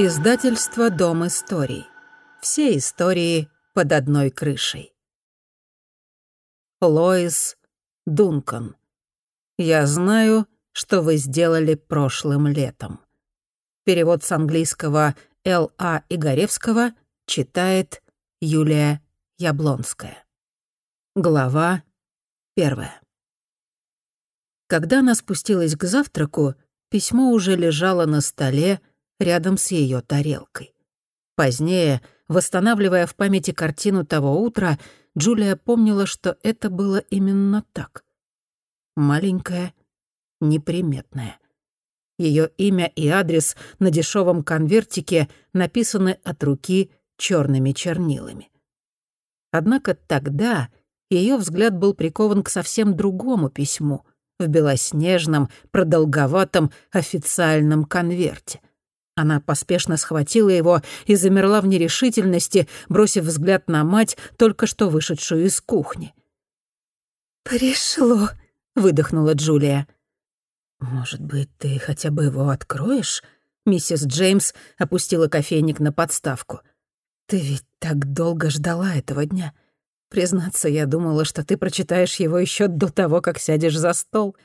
Издательство «Дом историй». Все истории под одной крышей. Лоис Дункан. «Я знаю, что вы сделали прошлым летом». Перевод с английского Л. А. Игоревского читает Юлия Яблонская. Глава первая. Когда она спустилась к завтраку, письмо уже лежало на столе рядом с ее тарелкой. Позднее, восстанавливая в памяти картину того утра, Джулия помнила, что это было именно так. Маленькая, неприметная. Ее имя и адрес на дешевом конвертике написаны от руки черными чернилами. Однако тогда ее взгляд был прикован к совсем другому письму в белоснежном, продолговатом официальном конверте. Она поспешно схватила его и замерла в нерешительности, бросив взгляд на мать, только что вышедшую из кухни. «Пришло», — выдохнула Джулия. «Может быть, ты хотя бы его откроешь?» Миссис Джеймс опустила кофейник на подставку. «Ты ведь так долго ждала этого дня. Признаться, я думала, что ты прочитаешь его еще до того, как сядешь за стол».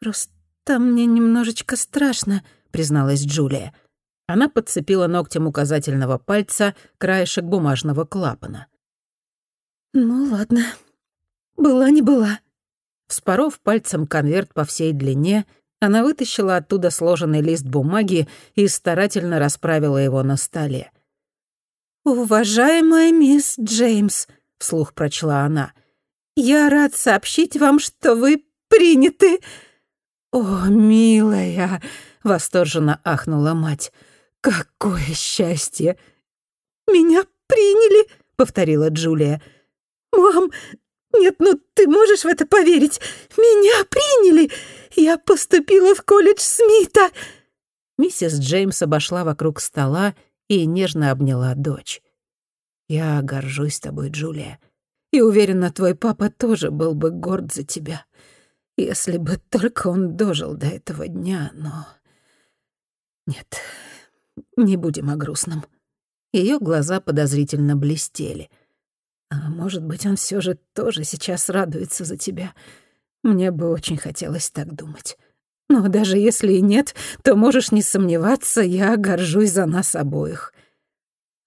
«Просто мне немножечко страшно», — призналась Джулия. Она подцепила ногтем указательного пальца краешек бумажного клапана. «Ну ладно. Была не была». Вспоров пальцем конверт по всей длине, она вытащила оттуда сложенный лист бумаги и старательно расправила его на столе. «Уважаемая мисс Джеймс», — вслух прочла она, — «я рад сообщить вам, что вы приняты». «О, милая!» — восторженно ахнула мать. «Какое счастье!» «Меня приняли», — повторила Джулия. «Мам, нет, ну ты можешь в это поверить? Меня приняли! Я поступила в колледж Смита!» Миссис Джеймс обошла вокруг стола и нежно обняла дочь. «Я горжусь тобой, Джулия, и уверена, твой папа тоже был бы горд за тебя, если бы только он дожил до этого дня, но...» «Нет, не будем о грустном». Ее глаза подозрительно блестели. «А может быть, он все же тоже сейчас радуется за тебя. Мне бы очень хотелось так думать. Но даже если и нет, то можешь не сомневаться, я горжусь за нас обоих».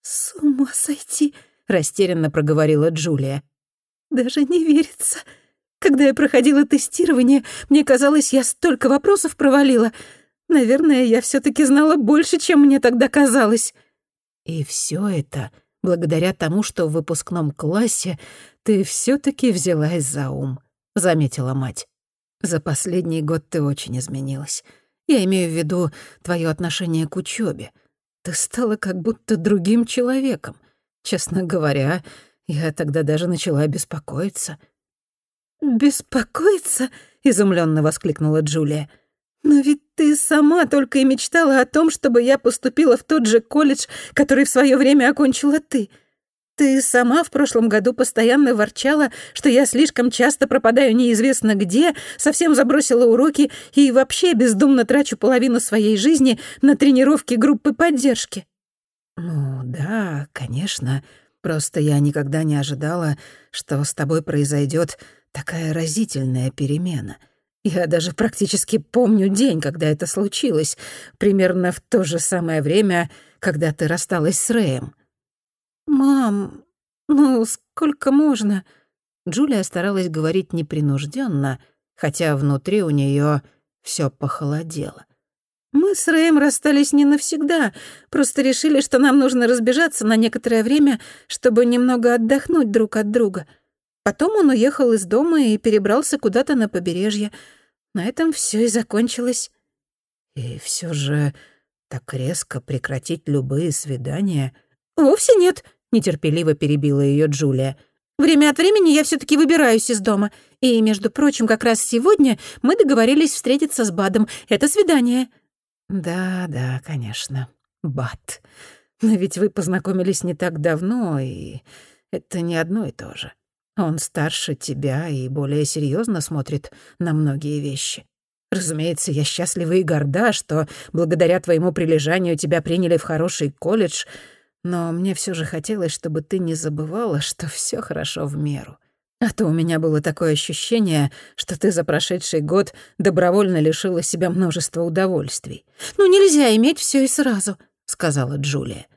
«С ума сойти!» — растерянно проговорила Джулия. «Даже не верится. Когда я проходила тестирование, мне казалось, я столько вопросов провалила. Наверное, я все таки знала больше, чем мне тогда казалось. И все это благодаря тому, что в выпускном классе ты все таки взялась за ум, заметила мать. За последний год ты очень изменилась. Я имею в виду твое отношение к учебе. Ты стала как будто другим человеком. Честно говоря, я тогда даже начала беспокоиться. «Беспокоиться?» — изумленно воскликнула Джулия. «Но ведь ты сама только и мечтала о том, чтобы я поступила в тот же колледж, который в свое время окончила ты. Ты сама в прошлом году постоянно ворчала, что я слишком часто пропадаю неизвестно где, совсем забросила уроки и вообще бездумно трачу половину своей жизни на тренировки группы поддержки». «Ну да, конечно. Просто я никогда не ожидала, что с тобой произойдет такая разительная перемена». Я даже практически помню день, когда это случилось, примерно в то же самое время, когда ты рассталась с Рэем. «Мам, ну сколько можно?» Джулия старалась говорить непринужденно, хотя внутри у нее все похолодело. «Мы с Рэем расстались не навсегда, просто решили, что нам нужно разбежаться на некоторое время, чтобы немного отдохнуть друг от друга». Потом он уехал из дома и перебрался куда-то на побережье. На этом все и закончилось. И все же так резко прекратить любые свидания... Вовсе нет, нетерпеливо перебила ее Джулия. Время от времени я все таки выбираюсь из дома. И, между прочим, как раз сегодня мы договорились встретиться с Бадом. Это свидание. Да, да, конечно. Бад. Но ведь вы познакомились не так давно, и это не одно и то же. Он старше тебя и более серьезно смотрит на многие вещи. Разумеется, я счастлива и горда, что благодаря твоему прилежанию тебя приняли в хороший колледж, но мне все же хотелось, чтобы ты не забывала, что все хорошо в меру. А то у меня было такое ощущение, что ты за прошедший год добровольно лишила себя множества удовольствий. «Ну, нельзя иметь все и сразу», — сказала Джулия.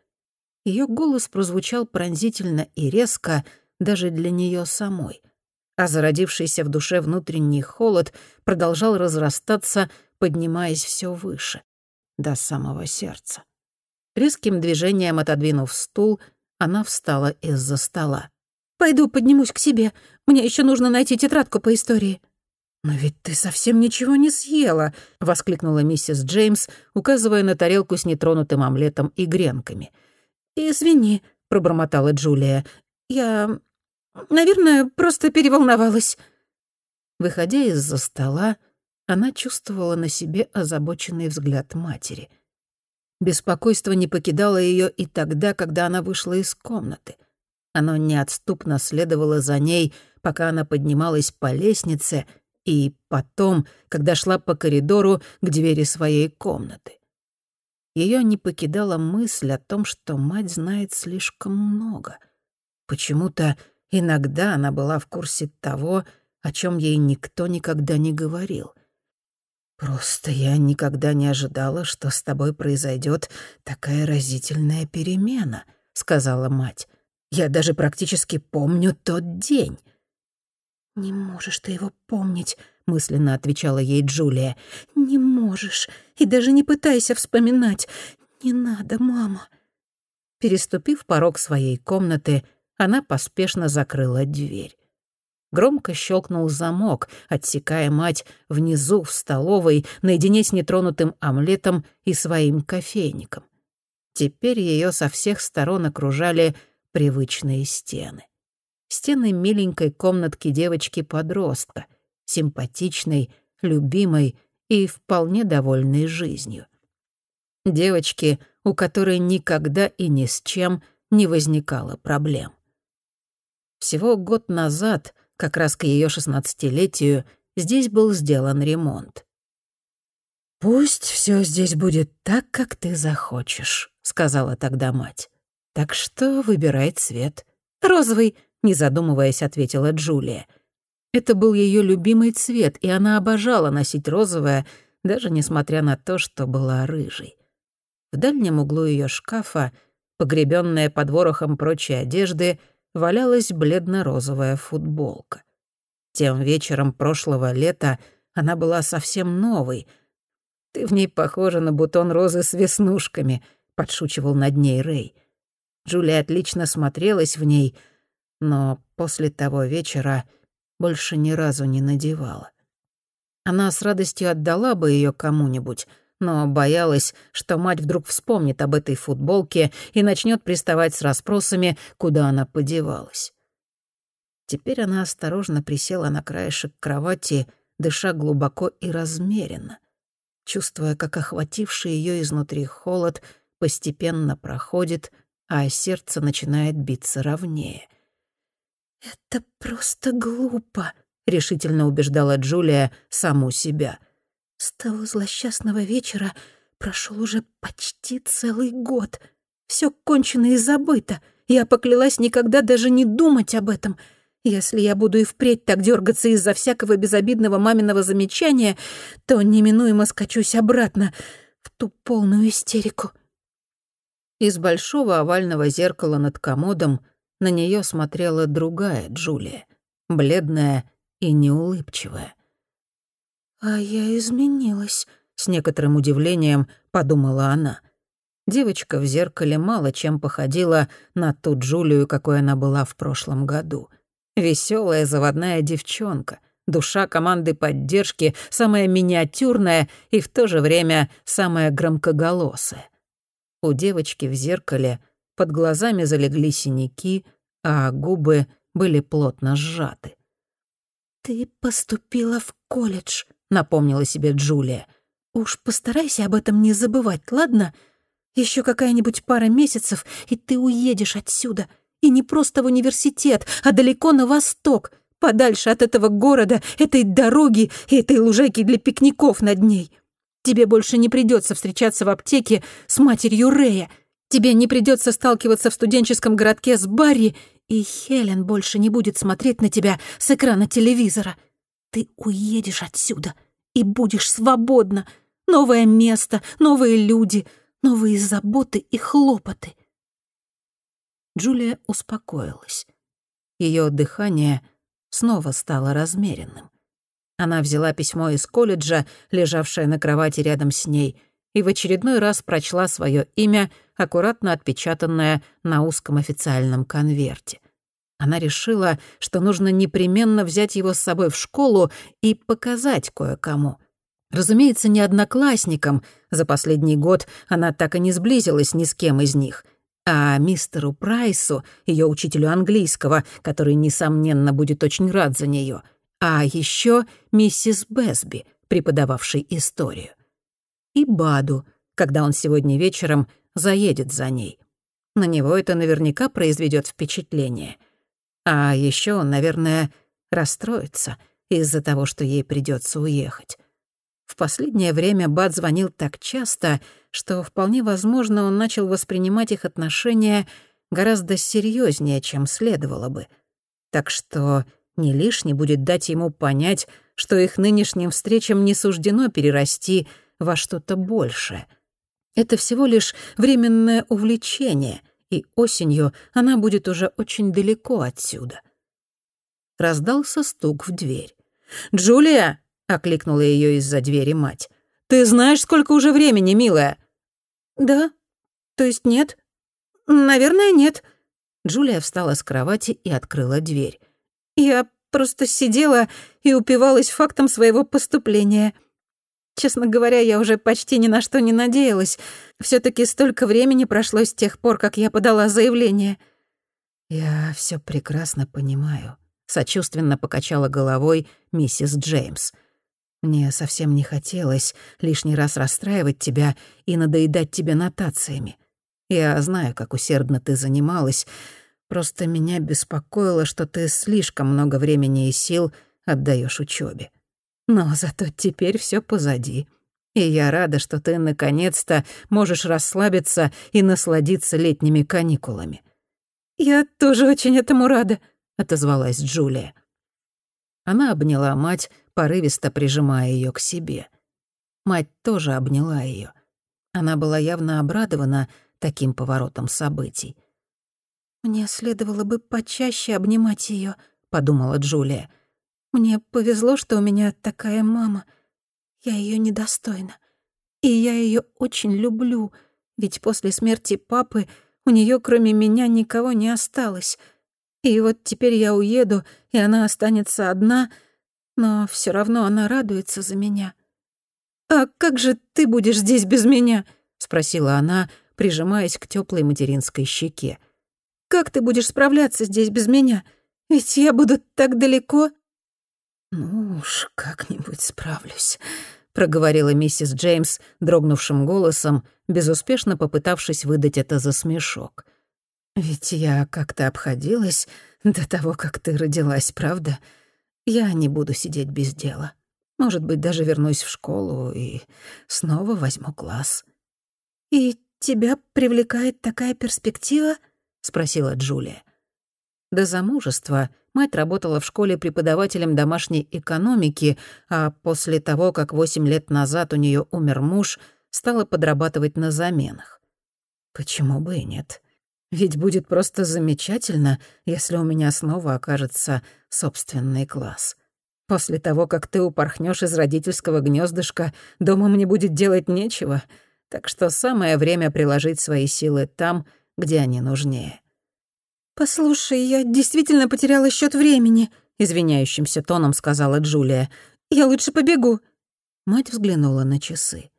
Ее голос прозвучал пронзительно и резко даже для нее самой — а зародившийся в душе внутренний холод продолжал разрастаться, поднимаясь все выше, до самого сердца. Резким движением отодвинув стул, она встала из-за стола. «Пойду поднимусь к себе. Мне еще нужно найти тетрадку по истории». «Но ведь ты совсем ничего не съела», — воскликнула миссис Джеймс, указывая на тарелку с нетронутым омлетом и гренками. «Извини», — пробормотала Джулия. «Я Наверное, просто переволновалась». Выходя из-за стола, она чувствовала на себе озабоченный взгляд матери. Беспокойство не покидало ее и тогда, когда она вышла из комнаты. Оно неотступно следовало за ней, пока она поднималась по лестнице, и потом, когда шла по коридору к двери своей комнаты. Ее не покидала мысль о том, что мать знает слишком много. Почему-то Иногда она была в курсе того, о чем ей никто никогда не говорил. «Просто я никогда не ожидала, что с тобой произойдет такая разительная перемена», — сказала мать. «Я даже практически помню тот день». «Не можешь ты его помнить», — мысленно отвечала ей Джулия. «Не можешь. И даже не пытайся вспоминать. Не надо, мама». Переступив порог своей комнаты, она поспешно закрыла дверь. Громко щелкнул замок, отсекая мать внизу в столовой наедине с нетронутым омлетом и своим кофейником. Теперь ее со всех сторон окружали привычные стены. Стены миленькой комнатки девочки-подростка, симпатичной, любимой и вполне довольной жизнью. Девочки, у которой никогда и ни с чем не возникало проблем. Всего год назад, как раз к ее шестнадцатилетию, здесь был сделан ремонт. «Пусть все здесь будет так, как ты захочешь», — сказала тогда мать. «Так что выбирай цвет». «Розовый», — не задумываясь, ответила Джулия. Это был ее любимый цвет, и она обожала носить розовое, даже несмотря на то, что была рыжей. В дальнем углу ее шкафа, погребенная под ворохом прочей одежды, — валялась бледно-розовая футболка. Тем вечером прошлого лета она была совсем новой. «Ты в ней похожа на бутон розы с веснушками», — подшучивал над ней Рэй. Джулия отлично смотрелась в ней, но после того вечера больше ни разу не надевала. Она с радостью отдала бы ее кому-нибудь, но боялась, что мать вдруг вспомнит об этой футболке и начнет приставать с расспросами, куда она подевалась. Теперь она осторожно присела на краешек кровати, дыша глубоко и размеренно, чувствуя, как охвативший ее изнутри холод постепенно проходит, а сердце начинает биться ровнее. «Это просто глупо», — решительно убеждала Джулия саму себя — с того злосчастного вечера прошел уже почти целый год. Все кончено и забыто. Я поклялась никогда даже не думать об этом. Если я буду и впредь так дергаться из-за всякого безобидного маминого замечания, то неминуемо скачусь обратно в ту полную истерику. Из большого овального зеркала над комодом на нее смотрела другая Джулия, бледная и неулыбчивая. «А я изменилась», — с некоторым удивлением подумала она. Девочка в зеркале мало чем походила на ту Джулию, какой она была в прошлом году. Веселая заводная девчонка, душа команды поддержки, самая миниатюрная и в то же время самая громкоголосая. У девочки в зеркале под глазами залегли синяки, а губы были плотно сжаты. «Ты поступила в колледж», напомнила себе Джулия. «Уж постарайся об этом не забывать, ладно? Еще какая-нибудь пара месяцев, и ты уедешь отсюда. И не просто в университет, а далеко на восток. подальше от этого города, этой дороги и этой лужайки для пикников над ней. Тебе больше не придется встречаться в аптеке с матерью Рея. Тебе не придется сталкиваться в студенческом городке с Барри, и Хелен больше не будет смотреть на тебя с экрана телевизора. Ты уедешь отсюда и будешь свободна. Новое место, новые люди, новые заботы и хлопоты. Джулия успокоилась. Ее дыхание снова стало размеренным. Она взяла письмо из колледжа, лежавшее на кровати рядом с ней, и в очередной раз прочла свое имя, аккуратно отпечатанное на узком официальном конверте. Она решила, что нужно непременно взять его с собой в школу и показать кое-кому. Разумеется, не одноклассникам, за последний год она так и не сблизилась ни с кем из них, а мистеру Прайсу, ее учителю английского, который, несомненно, будет очень рад за нее, а еще миссис Бэсби, преподававшей историю. И Баду, когда он сегодня вечером заедет за ней. На него это наверняка произведет впечатление — а еще он, наверное, расстроится из-за того, что ей придется уехать. В последнее время Бат звонил так часто, что вполне возможно он начал воспринимать их отношения гораздо серьезнее, чем следовало бы. Так что не лишне будет дать ему понять, что их нынешним встречам не суждено перерасти во что-то большее. Это всего лишь временное увлечение — и осенью она будет уже очень далеко отсюда. Раздался стук в дверь. «Джулия!» — окликнула ее из-за двери мать. «Ты знаешь, сколько уже времени, милая?» «Да. То есть нет? Наверное, нет». Джулия встала с кровати и открыла дверь. «Я просто сидела и упивалась фактом своего поступления. Честно говоря, я уже почти ни на что не надеялась. все таки столько времени прошло с тех пор, как я подала заявление. «Я все прекрасно понимаю», — сочувственно покачала головой миссис Джеймс. «Мне совсем не хотелось лишний раз расстраивать тебя и надоедать тебе нотациями. Я знаю, как усердно ты занималась. Просто меня беспокоило, что ты слишком много времени и сил отдаешь учебе. Но зато теперь все позади. И я рада, что ты наконец-то можешь расслабиться и насладиться летними каникулами. «Я тоже очень этому рада», — отозвалась Джулия. Она обняла мать, порывисто прижимая ее к себе. Мать тоже обняла ее. Она была явно обрадована таким поворотом событий. «Мне следовало бы почаще обнимать ее, подумала Джулия. Мне повезло, что у меня такая мама. Я ее недостойна. И я ее очень люблю, ведь после смерти папы у нее кроме меня никого не осталось. И вот теперь я уеду, и она останется одна, но все равно она радуется за меня. «А как же ты будешь здесь без меня?» — спросила она, прижимаясь к теплой материнской щеке. «Как ты будешь справляться здесь без меня? Ведь я буду так далеко». «Ну уж, как-нибудь справлюсь», — проговорила миссис Джеймс дрогнувшим голосом, безуспешно попытавшись выдать это за смешок. «Ведь я как-то обходилась до того, как ты родилась, правда? Я не буду сидеть без дела. Может быть, даже вернусь в школу и снова возьму класс». «И тебя привлекает такая перспектива?» — спросила Джулия. До замужества мать работала в школе преподавателем домашней экономики, а после того, как восемь лет назад у нее умер муж, стала подрабатывать на заменах. Почему бы и нет? Ведь будет просто замечательно, если у меня снова окажется собственный класс. После того, как ты упорхнешь из родительского гнездышка, дома мне будет делать нечего, так что самое время приложить свои силы там, где они нужнее. «Послушай, я действительно потеряла счет времени», — извиняющимся тоном сказала Джулия. «Я лучше побегу». Мать взглянула на часы.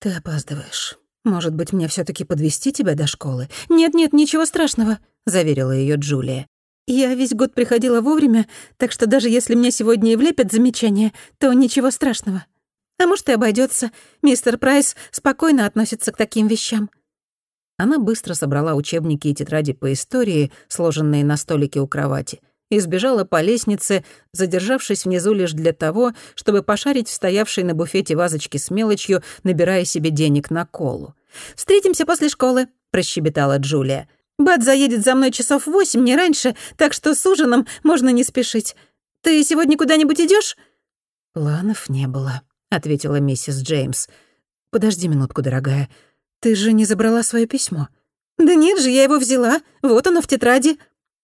«Ты опаздываешь. Может быть, мне все таки подвести тебя до школы?» «Нет-нет, ничего страшного», — заверила ее Джулия. «Я весь год приходила вовремя, так что даже если мне сегодня и влепят замечание, то ничего страшного. А может, и обойдется. Мистер Прайс спокойно относится к таким вещам». Она быстро собрала учебники и тетради по истории, сложенные на столике у кровати, и сбежала по лестнице, задержавшись внизу лишь для того, чтобы пошарить в стоявшей на буфете вазочке с мелочью, набирая себе денег на колу. «Встретимся после школы», — прощебетала Джулия. «Бат заедет за мной часов восемь, не раньше, так что с ужином можно не спешить. Ты сегодня куда-нибудь идешь? «Планов не было», — ответила миссис Джеймс. «Подожди минутку, дорогая. Ты же не забрала свое письмо?» «Да нет же, я его взяла. Вот оно в тетради».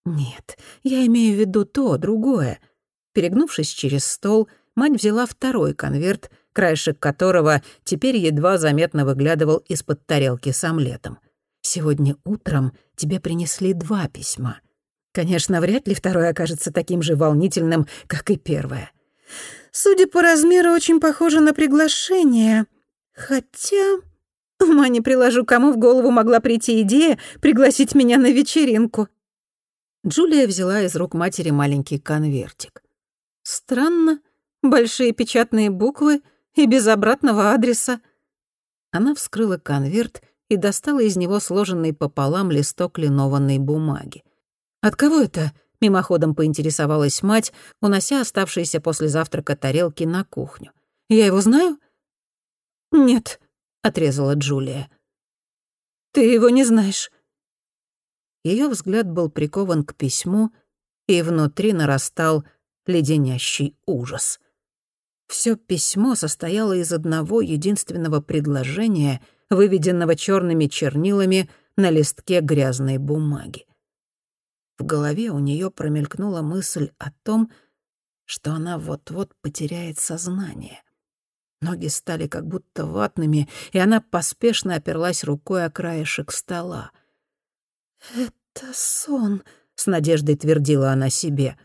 «Нет, я имею в виду то, другое». Перегнувшись через стол, мать взяла второй конверт, краешек которого теперь едва заметно выглядывал из-под тарелки с омлетом. «Сегодня утром тебе принесли два письма. Конечно, вряд ли второе окажется таким же волнительным, как и первое». «Судя по размеру, очень похоже на приглашение. Хотя...» Ума не приложу, кому в голову могла прийти идея пригласить меня на вечеринку. Джулия взяла из рук матери маленький конвертик. Странно, большие печатные буквы и без обратного адреса. Она вскрыла конверт и достала из него сложенный пополам листок линованной бумаги. «От кого это?» — мимоходом поинтересовалась мать, унося оставшиеся после завтрака тарелки на кухню. «Я его знаю?» «Нет», — отрезала Джулия. «Ты его не знаешь». Ее взгляд был прикован к письму, и внутри нарастал леденящий ужас. Все письмо состояло из одного единственного предложения, выведенного черными чернилами на листке грязной бумаги. В голове у нее промелькнула мысль о том, что она вот-вот потеряет сознание — Ноги стали как будто ватными, и она поспешно оперлась рукой о краешек стола. «Это сон», — с надеждой твердила она себе.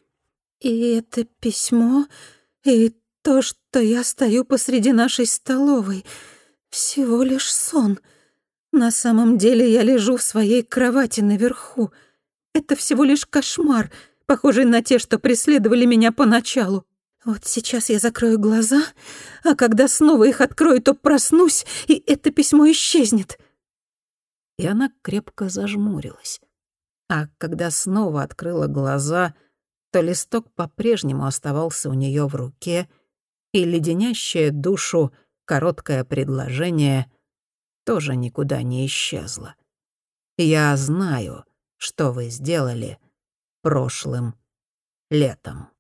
«И это письмо, и то, что я стою посреди нашей столовой, всего лишь сон. На самом деле я лежу в своей кровати наверху. Это всего лишь кошмар, похожий на те, что преследовали меня поначалу. Вот сейчас я закрою глаза, а когда снова их открою, то проснусь, и это письмо исчезнет. И она крепко зажмурилась. А когда снова открыла глаза, то листок по-прежнему оставался у нее в руке, и леденящее душу короткое предложение тоже никуда не исчезло. «Я знаю, что вы сделали прошлым летом».